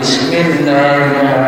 بسم الله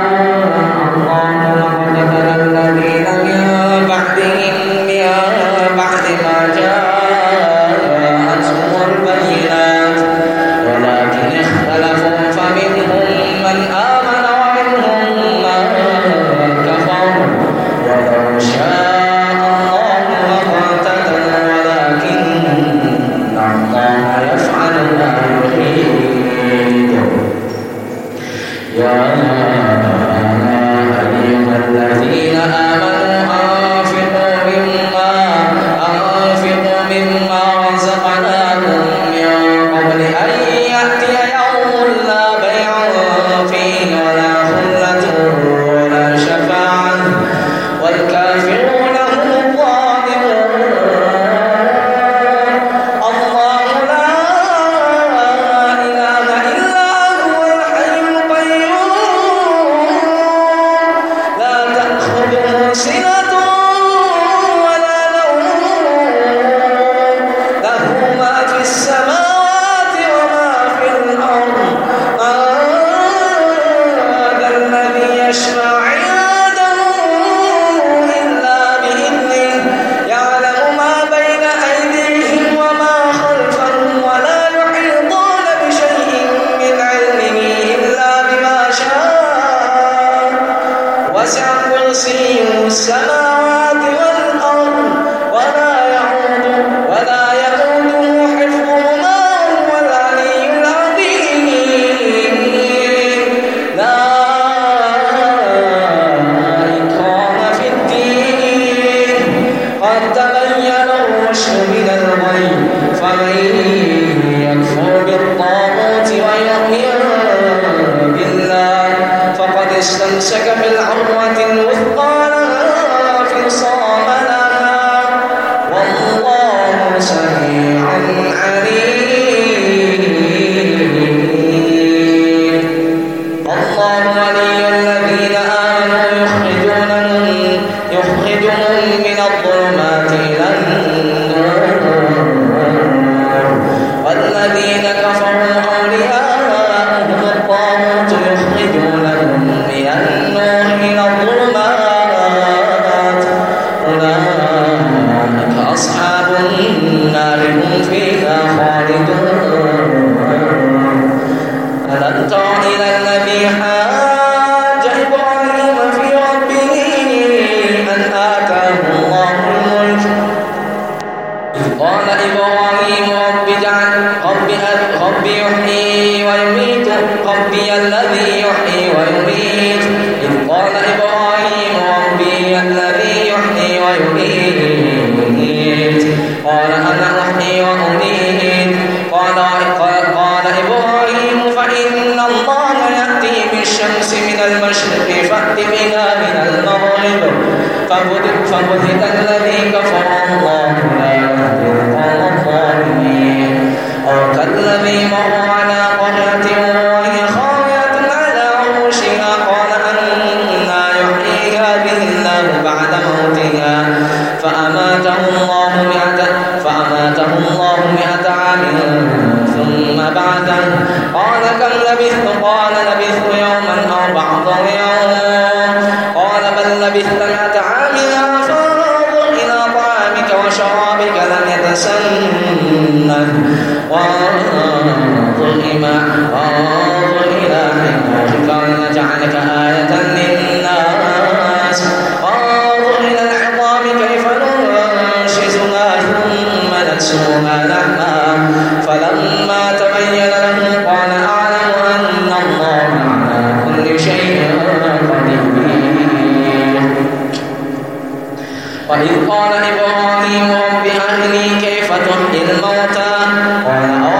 السماوات قال أنا أحيي وأميت قال قال إبراهيم فإن الله يأتي بالشمس من المشرق فأت بها من المغرب فبهت الذي يوم أو بعض يوم أهلي كيف تحيي الموتى قال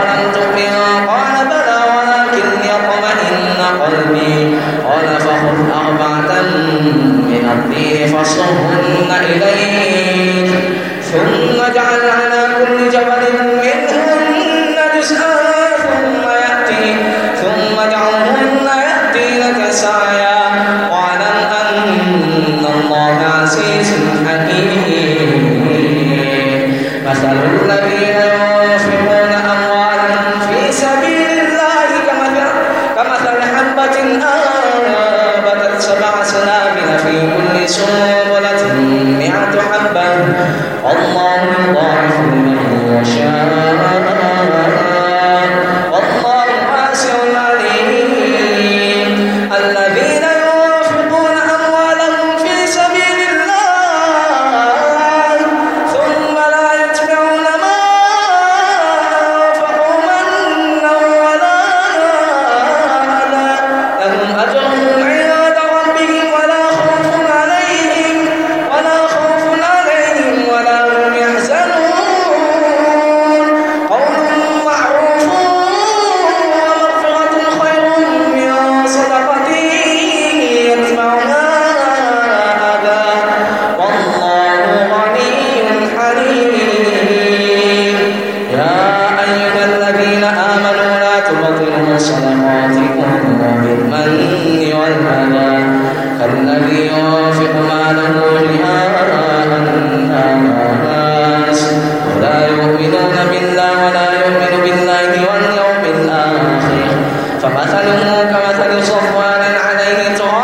كمثل صفوان عليه تراب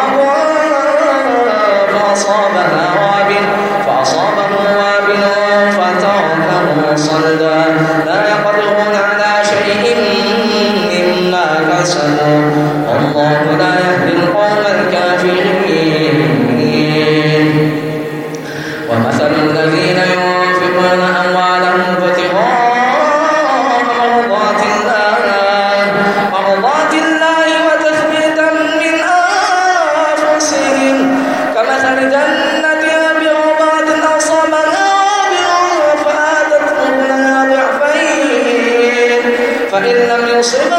لم يصبها